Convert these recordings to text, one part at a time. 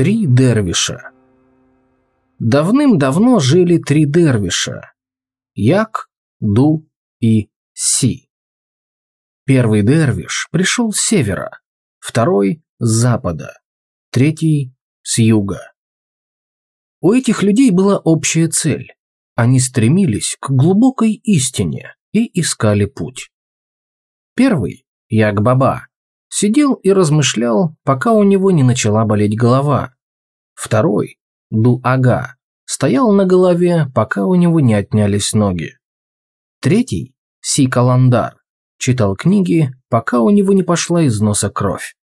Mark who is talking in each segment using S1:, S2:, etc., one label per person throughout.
S1: Три дервиша. Давным-давно жили три дервиша – Як, Ду и Си. Первый дервиш пришел с севера, второй – с запада, третий – с юга. У этих людей была общая цель. Они стремились к глубокой истине и искали путь. Первый, Як-Баба, сидел и размышлял, пока у него не начала болеть голова. Второй, Ду-Ага, стоял на голове, пока у него не отнялись ноги. Третий, Си-Каландар, читал книги, пока у него не пошла из носа кровь.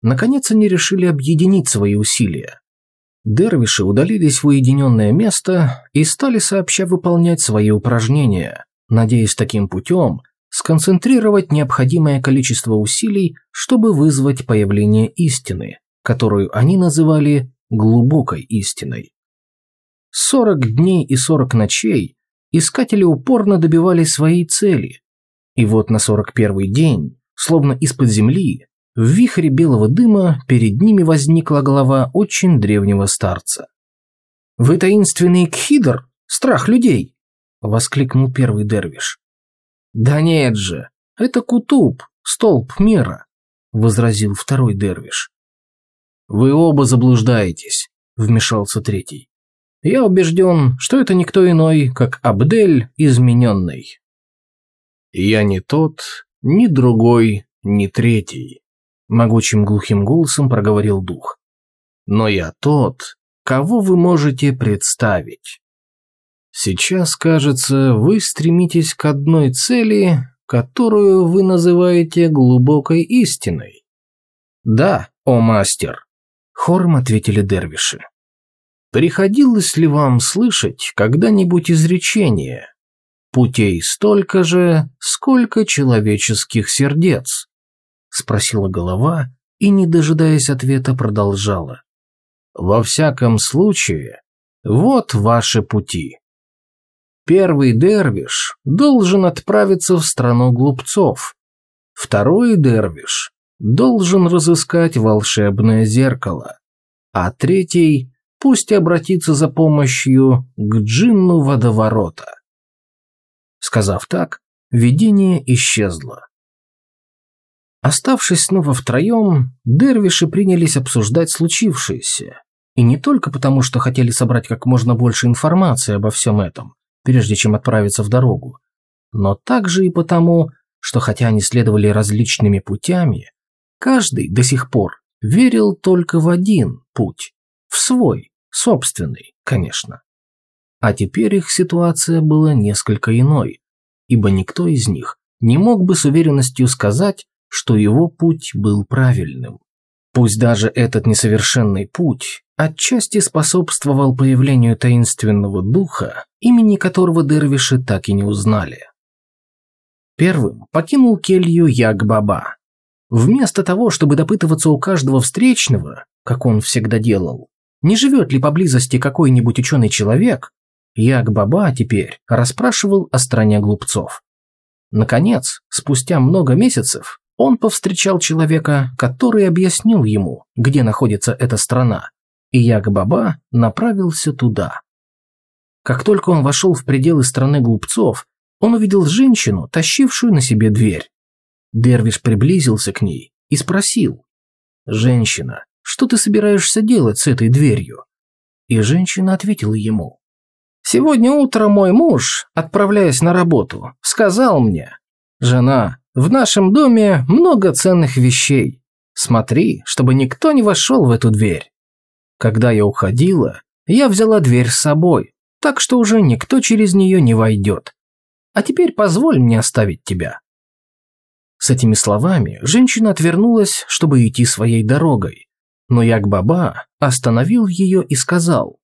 S1: Наконец они решили объединить свои усилия. Дервиши удалились в уединенное место и стали сообща выполнять свои упражнения, надеясь таким путем сконцентрировать необходимое количество усилий, чтобы вызвать появление истины, которую они называли глубокой истиной. 40 дней и 40 ночей искатели упорно добивались своей цели. И вот на 41 день, словно из-под земли, в вихре белого дыма перед ними возникла голова очень древнего старца. «Вы таинственный Кхидр? Страх людей!» – воскликнул первый дервиш. «Да нет же, это Кутуб, столб мира», – возразил второй дервиш. «Вы оба заблуждаетесь», – вмешался третий. «Я убежден, что это никто иной, как Абдель измененный». «Я не тот, ни другой, ни третий», – могучим глухим голосом проговорил дух. «Но я тот, кого вы можете представить. Сейчас, кажется, вы стремитесь к одной цели, которую вы называете глубокой истиной. Да, о мастер, хором ответили дервиши. Приходилось ли вам слышать когда-нибудь изречение «Путей столько же, сколько человеческих сердец?» Спросила голова и, не дожидаясь ответа, продолжала. «Во всяком случае, вот ваши пути. Первый дервиш должен отправиться в страну глупцов. Второй дервиш должен разыскать волшебное зеркало. А третий пусть обратится за помощью к джинну водоворота. Сказав так, видение исчезло. Оставшись снова втроем, дервиши принялись обсуждать случившееся. И не только потому, что хотели собрать как можно больше информации обо всем этом, прежде чем отправиться в дорогу, но также и потому, что хотя они следовали различными путями, каждый до сих пор верил только в один путь, в свой, собственный, конечно. А теперь их ситуация была несколько иной, ибо никто из них не мог бы с уверенностью сказать, что его путь был правильным. Пусть даже этот несовершенный путь отчасти способствовал появлению таинственного духа, имени которого дервиши так и не узнали. Первым покинул келью Ягбаба. Вместо того, чтобы допытываться у каждого встречного, как он всегда делал, не живет ли поблизости какой-нибудь ученый человек, Ягбаба теперь расспрашивал о стране глупцов. Наконец, спустя много месяцев, он повстречал человека, который объяснил ему, где находится эта страна, и Ягбаба направился туда. Как только он вошел в пределы страны глупцов, он увидел женщину, тащившую на себе дверь. Дервиш приблизился к ней и спросил. «Женщина, что ты собираешься делать с этой дверью?» И женщина ответила ему. «Сегодня утром мой муж, отправляясь на работу, сказал мне, «Жена, в нашем доме много ценных вещей. Смотри, чтобы никто не вошел в эту дверь». Когда я уходила, я взяла дверь с собой, так что уже никто через нее не войдет. А теперь позволь мне оставить тебя». С этими словами женщина отвернулась, чтобы идти своей дорогой, но Ягбаба остановил ее и сказал,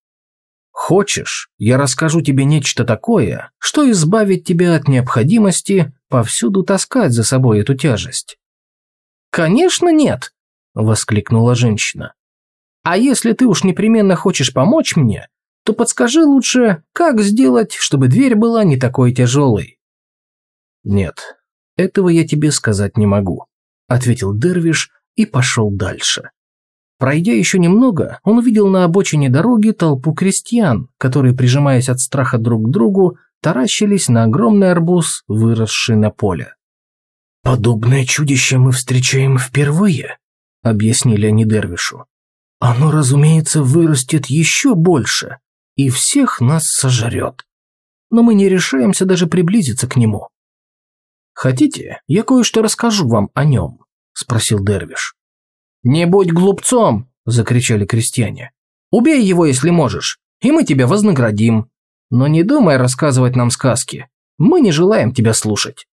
S1: «Хочешь, я расскажу тебе нечто такое, что избавит тебя от необходимости повсюду таскать за собой эту тяжесть?» «Конечно нет!» – воскликнула женщина. «А если ты уж непременно хочешь помочь мне, то подскажи лучше, как сделать, чтобы дверь была не такой тяжелой». «Нет, этого я тебе сказать не могу», – ответил Дервиш и пошел дальше. Пройдя еще немного, он увидел на обочине дороги толпу крестьян, которые, прижимаясь от страха друг к другу, таращились на огромный арбуз, выросший на поле. «Подобное чудище мы встречаем впервые», — объяснили они Дервишу. «Оно, разумеется, вырастет еще больше и всех нас сожрет. Но мы не решаемся даже приблизиться к нему». «Хотите, я кое-что расскажу вам о нем?» – спросил Дервиш. «Не будь глупцом!» – закричали крестьяне. «Убей его, если можешь, и мы тебя вознаградим. Но не думай рассказывать нам сказки. Мы не желаем тебя слушать».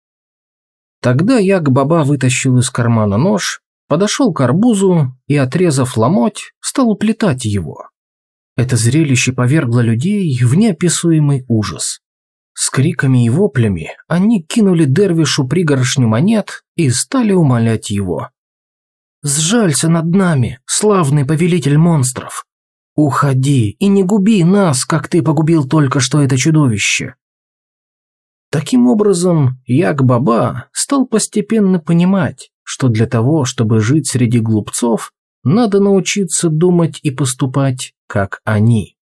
S1: Тогда Як-Баба вытащил из кармана нож, подошел к арбузу и, отрезав ломоть, стал уплетать его. Это зрелище повергло людей в неописуемый ужас. С криками и воплями они кинули Дервишу пригоршню монет и стали умолять его. «Сжалься над нами, славный повелитель монстров! Уходи и не губи нас, как ты погубил только что это чудовище!» Таким образом, Як-Баба стал постепенно понимать, что для того, чтобы жить среди глупцов, надо научиться думать и поступать, как они.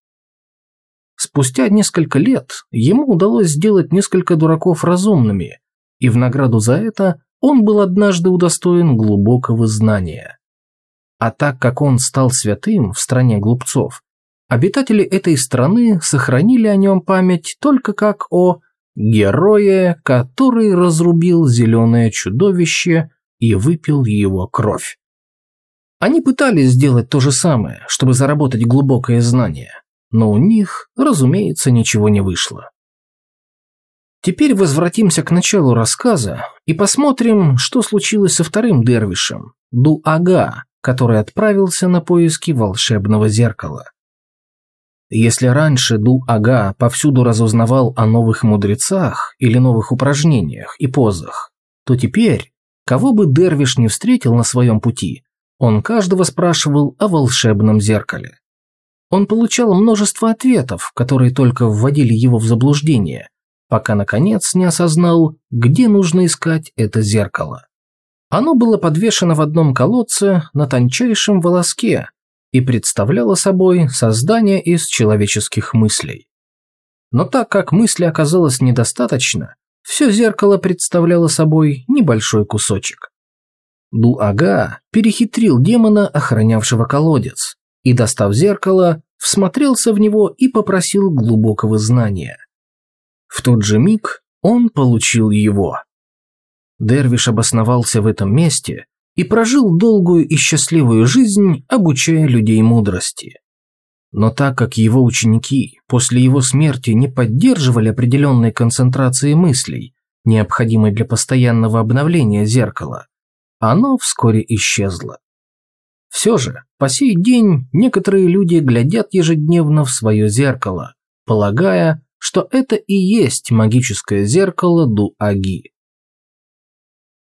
S1: Спустя несколько лет ему удалось сделать несколько дураков разумными, и в награду за это он был однажды удостоен глубокого знания. А так как он стал святым в стране глупцов, обитатели этой страны сохранили о нем память только как о герое, который разрубил зеленое чудовище и выпил его кровь. Они пытались сделать то же самое, чтобы заработать глубокое знание, но у них, разумеется, ничего не вышло. Теперь возвратимся к началу рассказа и посмотрим, что случилось со вторым дервишем, Ду-Ага, который отправился на поиски волшебного зеркала. Если раньше Ду-Ага повсюду разузнавал о новых мудрецах или новых упражнениях и позах, то теперь, кого бы Дервиш не встретил на своем пути, он каждого спрашивал о волшебном зеркале. Он получал множество ответов, которые только вводили его в заблуждение, пока наконец не осознал, где нужно искать это зеркало. Оно было подвешено в одном колодце на тончайшем волоске и представляло собой создание из человеческих мыслей. Но так как мысли оказалось недостаточно, все зеркало представляло собой небольшой кусочек. Ду-Ага перехитрил демона, охранявшего колодец, и, достав зеркало, всмотрелся в него и попросил глубокого знания. В тот же миг он получил его. Дервиш обосновался в этом месте и прожил долгую и счастливую жизнь, обучая людей мудрости. Но так как его ученики после его смерти не поддерживали определенной концентрации мыслей, необходимой для постоянного обновления зеркала, оно вскоре исчезло. Все же, по сей день некоторые люди глядят ежедневно в свое зеркало, полагая, что это и есть магическое зеркало Ду-Аги.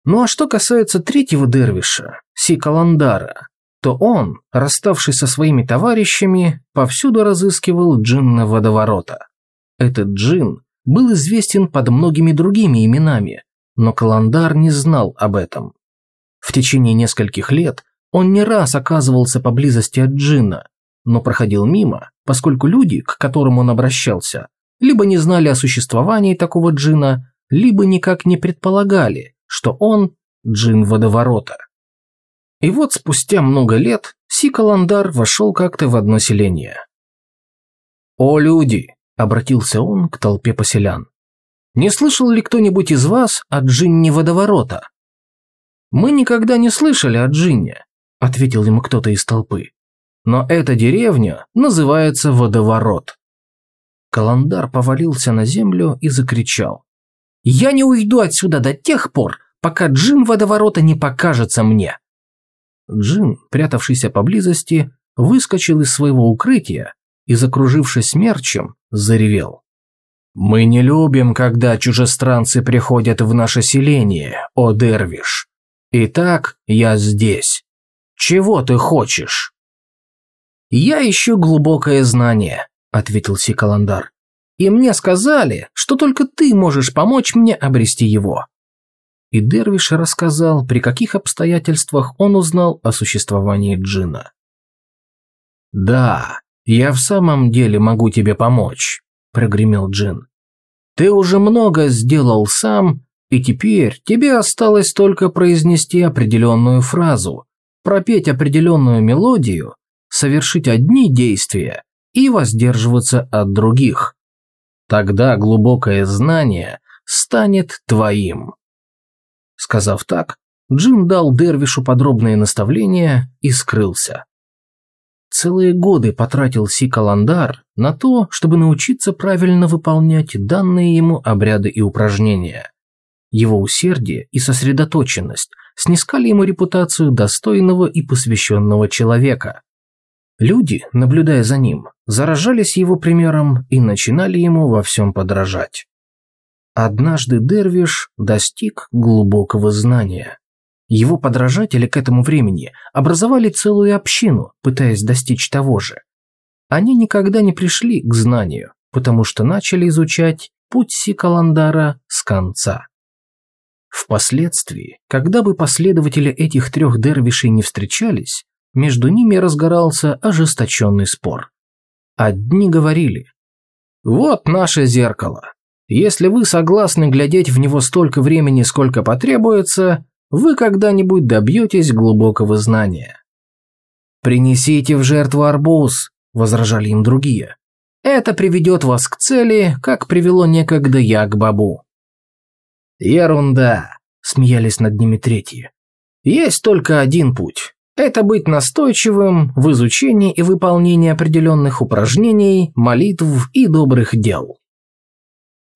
S1: Ну а что касается третьего дервиша, Сикаландара, то он, расставшись со своими товарищами, повсюду разыскивал джинна водоворота. Этот джин был известен под многими другими именами, но Каландар не знал об этом. В течение нескольких лет он не раз оказывался поблизости от джинна, но проходил мимо, поскольку люди, к которым он обращался, либо не знали о существовании такого джина, либо никак не предполагали, что он джин водоворота. И вот спустя много лет Сикаландар вошел как-то в одно селение. «О, люди!» – обратился он к толпе поселян. «Не слышал ли кто-нибудь из вас о джинне водоворота?» «Мы никогда не слышали о джинне», – ответил ему кто-то из толпы. «Но эта деревня называется Водоворот». Каландар повалился на землю и закричал. «Я не уйду отсюда до тех пор, пока джин водоворота не покажется мне!» Джин, прятавшийся поблизости, выскочил из своего укрытия и, закружившись смерчем, заревел. «Мы не любим, когда чужестранцы приходят в наше селение, о Дервиш. Итак, я здесь. Чего ты хочешь?» «Я ищу глубокое знание», – ответил Сикаландар. «И мне сказали, что только ты можешь помочь мне обрести его». И Дервиш рассказал, при каких обстоятельствах он узнал о существовании джина. «Да, я в самом деле могу тебе помочь», – прогремел Джин. «Ты уже много сделал сам, и теперь тебе осталось только произнести определенную фразу, пропеть определенную мелодию, совершить одни действия и воздерживаться от других. Тогда глубокое знание станет твоим». Сказав так, Джин дал Дервишу подробные наставления и скрылся. Целые годы потратил Сикаландар на то, чтобы научиться правильно выполнять данные ему обряды и упражнения. Его усердие и сосредоточенность снискали ему репутацию достойного и посвященного человека. Люди, наблюдая за ним, заражались его примером и начинали ему во всем подражать. Однажды Дервиш достиг глубокого знания. Его подражатели к этому времени образовали целую общину, пытаясь достичь того же. Они никогда не пришли к знанию, потому что начали изучать путь Сикаландара с конца. Впоследствии, когда бы последователи этих трех дервишей не встречались, между ними разгорался ожесточенный спор. Одни говорили «Вот наше зеркало. Если вы согласны глядеть в него столько времени, сколько потребуется, вы когда-нибудь добьетесь глубокого знания. «Принесите в жертву арбуз», – возражали им другие. «Это приведет вас к цели, как привело некогда я к бабу». «Ерунда», – смеялись над ними третьи. «Есть только один путь. Это быть настойчивым в изучении и выполнении определенных упражнений, молитв и добрых дел».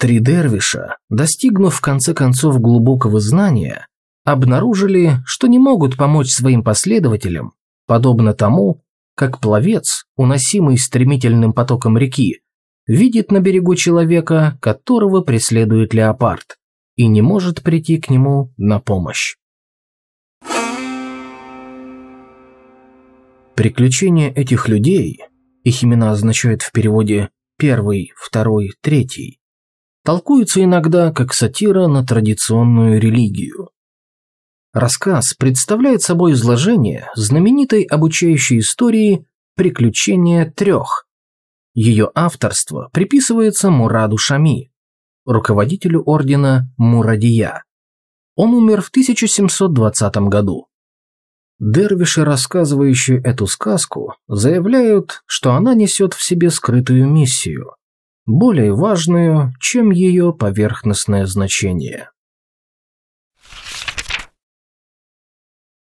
S1: Три дервиша, достигнув в конце концов глубокого знания, обнаружили, что не могут помочь своим последователям, подобно тому, как пловец, уносимый стремительным потоком реки, видит на берегу человека, которого преследует леопард, и не может прийти к нему на помощь. Приключения этих людей, их имена означают в переводе «первый», «второй», «третий», толкуются иногда как сатира на традиционную религию. Рассказ представляет собой изложение знаменитой обучающей истории «Приключения трех». Ее авторство приписывается Мураду Шами, руководителю ордена Мурадия. Он умер в 1720 году. Дервиши, рассказывающие эту сказку, заявляют, что она несет в себе скрытую миссию, более важную, чем ее поверхностное значение.